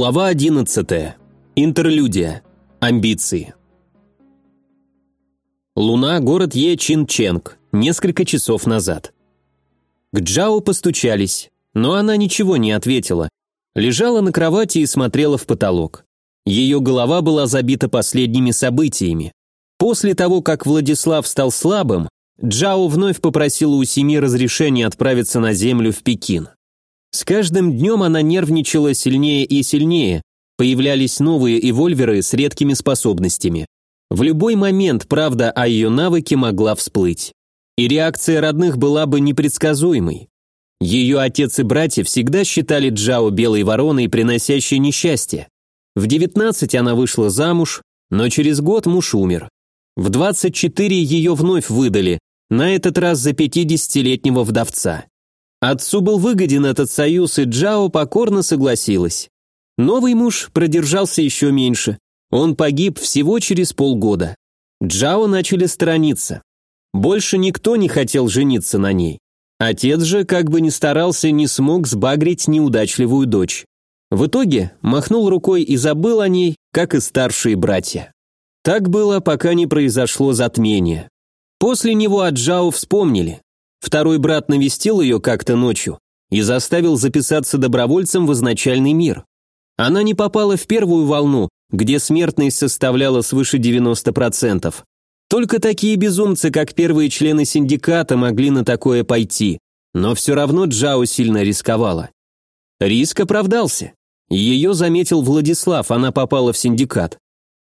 Глава 11. Интерлюдия. Амбиции. Луна, город Е Чинченг. Несколько часов назад. К Джао постучались, но она ничего не ответила. Лежала на кровати и смотрела в потолок. Ее голова была забита последними событиями. После того, как Владислав стал слабым, Джао вновь попросила у семьи разрешения отправиться на землю в Пекин. С каждым днем она нервничала сильнее и сильнее, появлялись новые эвольверы с редкими способностями. В любой момент правда о ее навыке могла всплыть. И реакция родных была бы непредсказуемой. Ее отец и братья всегда считали Джао белой вороной, приносящей несчастье. В 19 она вышла замуж, но через год муж умер. В 24 ее вновь выдали, на этот раз за 50-летнего вдовца. Отцу был выгоден этот союз, и Джао покорно согласилась. Новый муж продержался еще меньше. Он погиб всего через полгода. Джао начали сторониться. Больше никто не хотел жениться на ней. Отец же, как бы ни старался, не смог сбагрить неудачливую дочь. В итоге махнул рукой и забыл о ней, как и старшие братья. Так было, пока не произошло затмение. После него о Джао вспомнили. Второй брат навестил ее как-то ночью и заставил записаться добровольцем в изначальный мир. Она не попала в первую волну, где смертность составляла свыше 90%. Только такие безумцы, как первые члены синдиката, могли на такое пойти. Но все равно Джао сильно рисковала. Риск оправдался. Ее заметил Владислав, она попала в синдикат.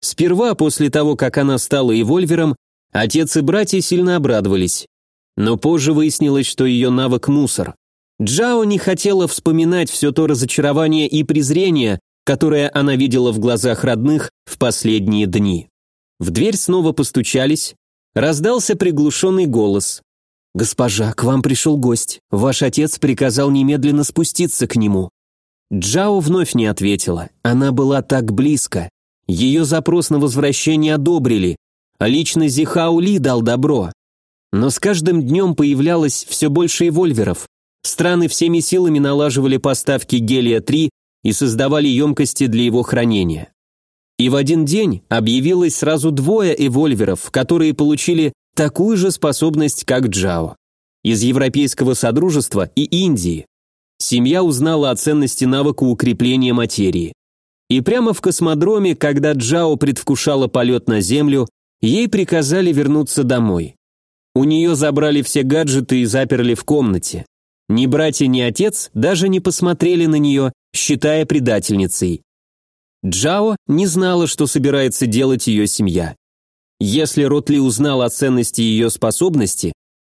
Сперва, после того, как она стала эвольвером, отец и братья сильно обрадовались. Но позже выяснилось, что ее навык мусор. Джао не хотела вспоминать все то разочарование и презрение, которое она видела в глазах родных в последние дни. В дверь снова постучались, раздался приглушенный голос. «Госпожа, к вам пришел гость. Ваш отец приказал немедленно спуститься к нему». Джао вновь не ответила. Она была так близко. Ее запрос на возвращение одобрили, а лично Зихао Ли дал добро. Но с каждым днем появлялось все больше эвольверов. Страны всеми силами налаживали поставки гелия-3 и создавали емкости для его хранения. И в один день объявилось сразу двое эвольверов, которые получили такую же способность, как Джао. Из Европейского Содружества и Индии. Семья узнала о ценности навыка укрепления материи. И прямо в космодроме, когда Джао предвкушала полет на Землю, ей приказали вернуться домой. У нее забрали все гаджеты и заперли в комнате. Ни братья, ни отец даже не посмотрели на нее, считая предательницей. Джао не знала, что собирается делать ее семья. Если Ротли узнал о ценности ее способности,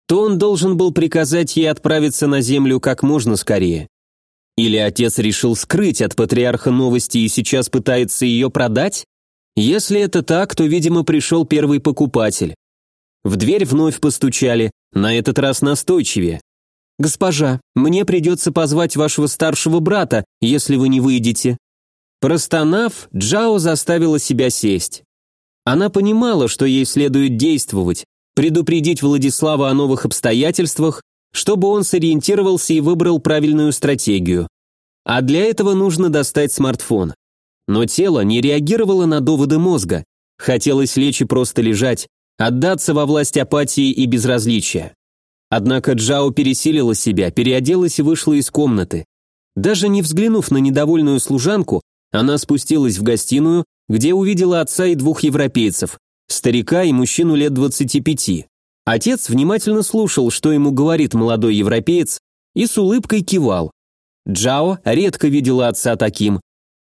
то он должен был приказать ей отправиться на землю как можно скорее. Или отец решил скрыть от патриарха новости и сейчас пытается ее продать? Если это так, то, видимо, пришел первый покупатель. В дверь вновь постучали, на этот раз настойчивее. «Госпожа, мне придется позвать вашего старшего брата, если вы не выйдете». Простонав, Джао заставила себя сесть. Она понимала, что ей следует действовать, предупредить Владислава о новых обстоятельствах, чтобы он сориентировался и выбрал правильную стратегию. А для этого нужно достать смартфон. Но тело не реагировало на доводы мозга. Хотелось лечь и просто лежать, отдаться во власть апатии и безразличия. Однако Джао пересилила себя, переоделась и вышла из комнаты. Даже не взглянув на недовольную служанку, она спустилась в гостиную, где увидела отца и двух европейцев, старика и мужчину лет 25. Отец внимательно слушал, что ему говорит молодой европеец, и с улыбкой кивал. Джао редко видела отца таким.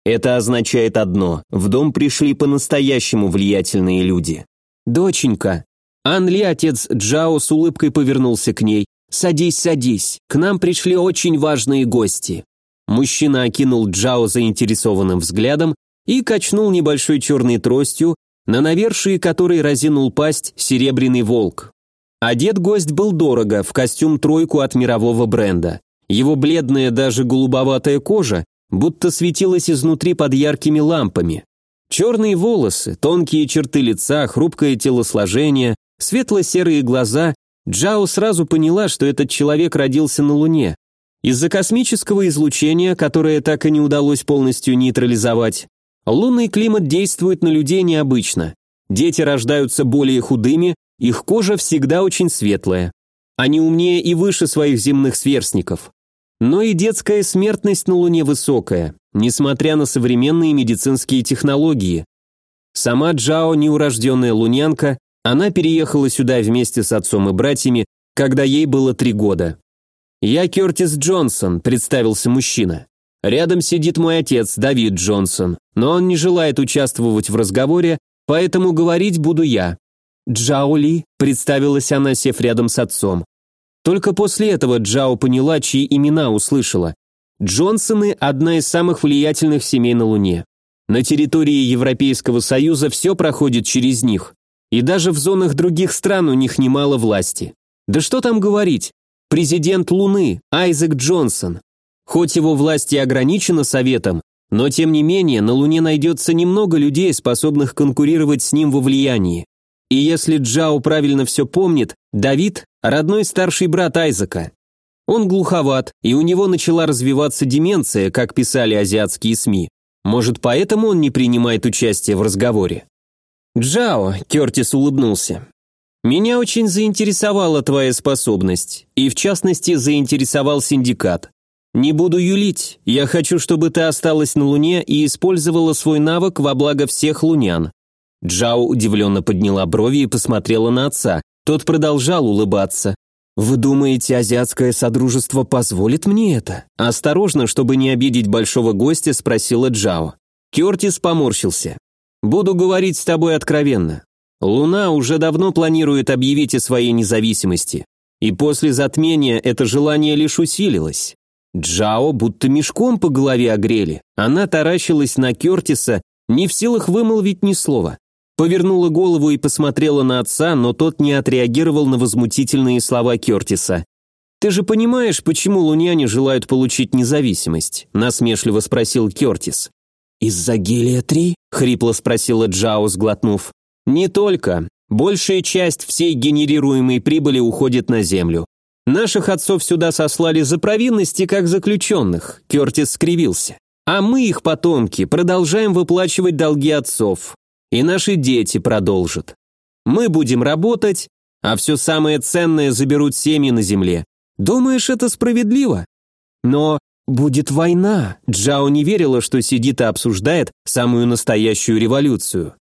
Это означает одно – в дом пришли по-настоящему влиятельные люди. «Доченька». Анли, отец Джао, с улыбкой повернулся к ней. «Садись, садись, к нам пришли очень важные гости». Мужчина окинул Джао заинтересованным взглядом и качнул небольшой черной тростью, на навершии которой разинул пасть серебряный волк. Одет гость был дорого, в костюм тройку от мирового бренда. Его бледная, даже голубоватая кожа будто светилась изнутри под яркими лампами. Черные волосы, тонкие черты лица, хрупкое телосложение, светло-серые глаза. Джао сразу поняла, что этот человек родился на Луне. Из-за космического излучения, которое так и не удалось полностью нейтрализовать, лунный климат действует на людей необычно. Дети рождаются более худыми, их кожа всегда очень светлая. Они умнее и выше своих земных сверстников. Но и детская смертность на Луне высокая, несмотря на современные медицинские технологии. Сама Джао, неурожденная лунянка, она переехала сюда вместе с отцом и братьями, когда ей было три года. «Я Кертис Джонсон», — представился мужчина. «Рядом сидит мой отец, Давид Джонсон, но он не желает участвовать в разговоре, поэтому говорить буду я». «Джаули», — представилась она, сев рядом с отцом. Только после этого Джао поняла, чьи имена услышала. Джонсоны – одна из самых влиятельных семей на Луне. На территории Европейского Союза все проходит через них. И даже в зонах других стран у них немало власти. Да что там говорить, президент Луны, Айзек Джонсон. Хоть его власть и ограничена Советом, но тем не менее на Луне найдется немного людей, способных конкурировать с ним во влиянии. И если Джао правильно все помнит, Давид – родной старший брат Айзека. Он глуховат, и у него начала развиваться деменция, как писали азиатские СМИ. Может, поэтому он не принимает участие в разговоре? «Джао», — Кертис улыбнулся, — «меня очень заинтересовала твоя способность, и в частности заинтересовал синдикат. Не буду юлить, я хочу, чтобы ты осталась на Луне и использовала свой навык во благо всех лунян». Джао удивленно подняла брови и посмотрела на отца. Тот продолжал улыбаться. «Вы думаете, азиатское содружество позволит мне это?» Осторожно, чтобы не обидеть большого гостя, спросила Джао. Кертис поморщился. Буду говорить с тобой откровенно. Луна уже давно планирует объявить о своей независимости. И после затмения это желание лишь усилилось. Джао будто мешком по голове огрели. Она таращилась на Кертиса, не в силах вымолвить ни слова. Повернула голову и посмотрела на отца, но тот не отреагировал на возмутительные слова Кертиса. «Ты же понимаешь, почему луняне желают получить независимость?» – насмешливо спросил Кертис. «Из-за гелия-3?» — хрипло спросила Джао, сглотнув. «Не только. Большая часть всей генерируемой прибыли уходит на землю. Наших отцов сюда сослали за провинности, как заключенных», — Кертис скривился. «А мы, их потомки, продолжаем выплачивать долги отцов. И наши дети продолжат. Мы будем работать, а все самое ценное заберут семьи на земле. Думаешь, это справедливо? Но «Будет война!» Джао не верила, что сидит и обсуждает самую настоящую революцию.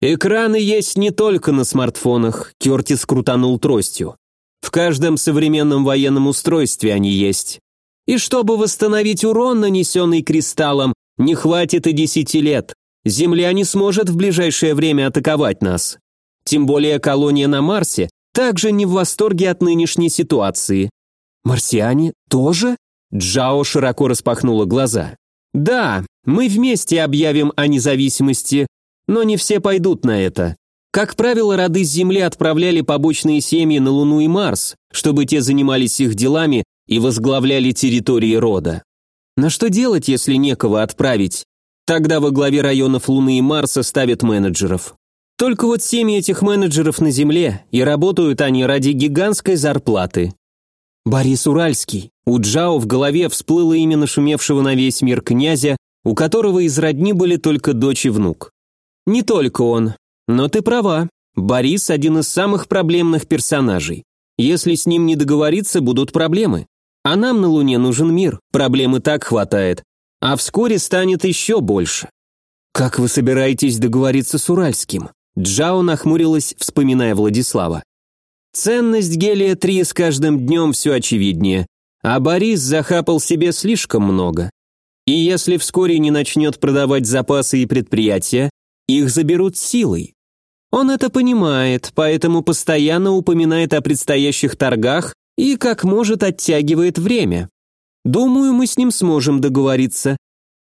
«Экраны есть не только на смартфонах», Кертис крутанул тростью. «В каждом современном военном устройстве они есть. И чтобы восстановить урон, нанесенный кристаллом, не хватит и десяти лет. Земля не сможет в ближайшее время атаковать нас. Тем более колония на Марсе также не в восторге от нынешней ситуации. Марсиане тоже? Джао широко распахнула глаза. «Да, мы вместе объявим о независимости, но не все пойдут на это. Как правило, роды с Земли отправляли побочные семьи на Луну и Марс, чтобы те занимались их делами и возглавляли территории рода. Но что делать, если некого отправить? Тогда во главе районов Луны и Марса ставят менеджеров. Только вот семьи этих менеджеров на Земле, и работают они ради гигантской зарплаты. Борис Уральский. У Джао в голове всплыло имя нашумевшего на весь мир князя, у которого из родни были только дочь и внук. Не только он. Но ты права. Борис – один из самых проблемных персонажей. Если с ним не договориться, будут проблемы. А нам на Луне нужен мир, проблемы так хватает. А вскоре станет еще больше. Как вы собираетесь договориться с Уральским? Джао нахмурилась, вспоминая Владислава. Ценность гелия-3 с каждым днем все очевиднее, а Борис захапал себе слишком много. И если вскоре не начнет продавать запасы и предприятия, их заберут силой. Он это понимает, поэтому постоянно упоминает о предстоящих торгах и как может оттягивает время. Думаю, мы с ним сможем договориться.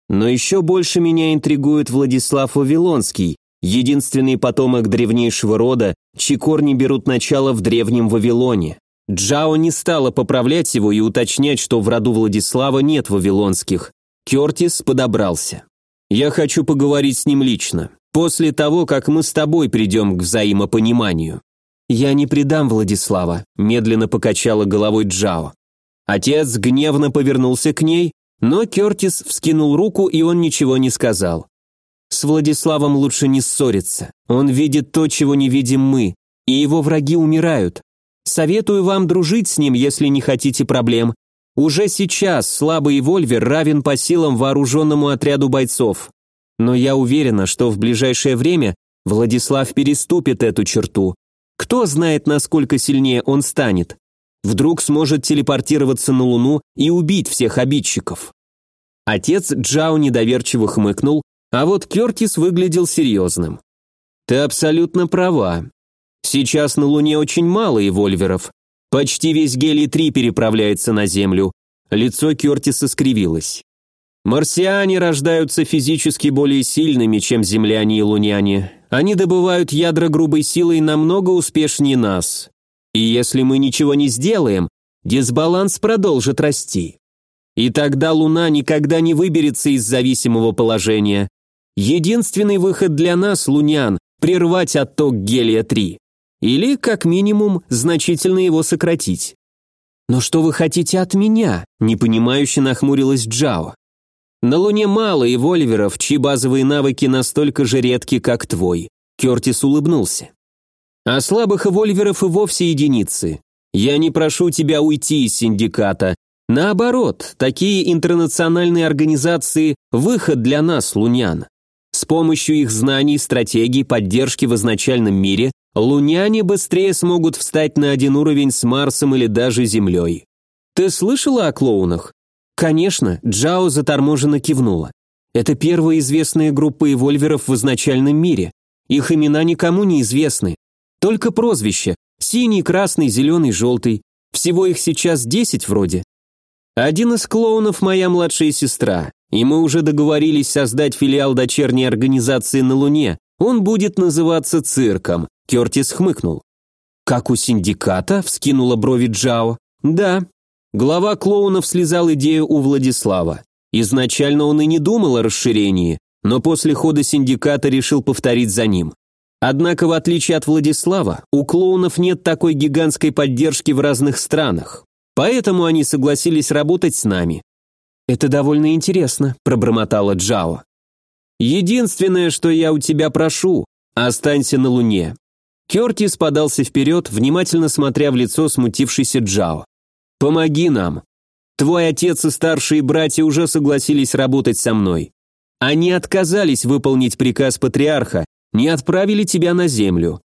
Но еще больше меня интригует Владислав Вавилонский, единственный потомок древнейшего рода, чьи корни берут начало в древнем Вавилоне. Джао не стала поправлять его и уточнять, что в роду Владислава нет вавилонских. Кертис подобрался. «Я хочу поговорить с ним лично, после того, как мы с тобой придем к взаимопониманию». «Я не предам Владислава», – медленно покачала головой Джао. Отец гневно повернулся к ней, но Кертис вскинул руку, и он ничего не сказал. С Владиславом лучше не ссориться. Он видит то, чего не видим мы, и его враги умирают. Советую вам дружить с ним, если не хотите проблем. Уже сейчас слабый Вольвер равен по силам вооруженному отряду бойцов. Но я уверена, что в ближайшее время Владислав переступит эту черту. Кто знает, насколько сильнее он станет. Вдруг сможет телепортироваться на Луну и убить всех обидчиков. Отец Джао недоверчиво хмыкнул, а вот Кертис выглядел серьезным. «Ты абсолютно права. Сейчас на Луне очень мало эвольверов. Почти весь гелий-3 переправляется на Землю». Лицо Кертиса скривилось. Марсиане рождаются физически более сильными, чем земляне и луняне. Они добывают ядра грубой силой намного успешнее нас. И если мы ничего не сделаем, дисбаланс продолжит расти. И тогда Луна никогда не выберется из зависимого положения. Единственный выход для нас, лунян, прервать отток гелия-3. Или, как минимум, значительно его сократить. «Но что вы хотите от меня?» – непонимающе нахмурилась Джао. На Луне мало эвольверов, чьи базовые навыки настолько же редки, как твой. Кертис улыбнулся. А слабых эвольверов и вовсе единицы. Я не прошу тебя уйти из синдиката. Наоборот, такие интернациональные организации – выход для нас, лунян. С помощью их знаний, стратегий, поддержки в изначальном мире луняне быстрее смогут встать на один уровень с Марсом или даже Землей. Ты слышала о клоунах? Конечно, Джао заторможенно кивнула. Это первая известная группа эвольверов в изначальном мире. Их имена никому не известны. Только прозвища. Синий, красный, зеленый, желтый. Всего их сейчас десять вроде. Один из клоунов моя младшая сестра, и мы уже договорились создать филиал дочерней организации на Луне. Он будет называться цирком. Кертис хмыкнул. Как у синдиката? Вскинула брови Джао. Да, Глава клоунов слезал идею у Владислава. Изначально он и не думал о расширении, но после хода синдиката решил повторить за ним. Однако, в отличие от Владислава, у клоунов нет такой гигантской поддержки в разных странах. Поэтому они согласились работать с нами. «Это довольно интересно», – пробормотала Джао. «Единственное, что я у тебя прошу, останься на Луне». Кертис подался вперед, внимательно смотря в лицо смутившейся Джао. Помоги нам. Твой отец и старшие братья уже согласились работать со мной. Они отказались выполнить приказ патриарха, не отправили тебя на землю.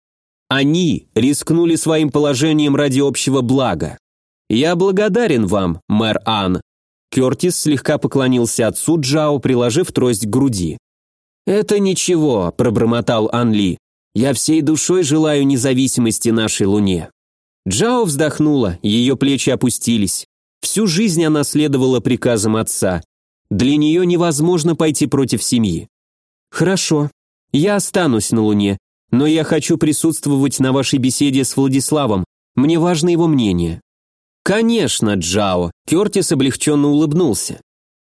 Они рискнули своим положением ради общего блага. Я благодарен вам, мэр Ан. Кертис слегка поклонился отцу Джао, приложив трость к груди. «Это ничего», – пробормотал Ан Ли. «Я всей душой желаю независимости нашей Луне». Джао вздохнула, ее плечи опустились. Всю жизнь она следовала приказам отца. Для нее невозможно пойти против семьи. «Хорошо, я останусь на Луне, но я хочу присутствовать на вашей беседе с Владиславом. Мне важно его мнение». «Конечно, Джао», — Кертис облегченно улыбнулся.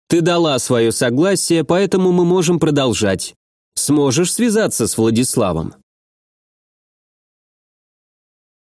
«Ты дала свое согласие, поэтому мы можем продолжать. Сможешь связаться с Владиславом?»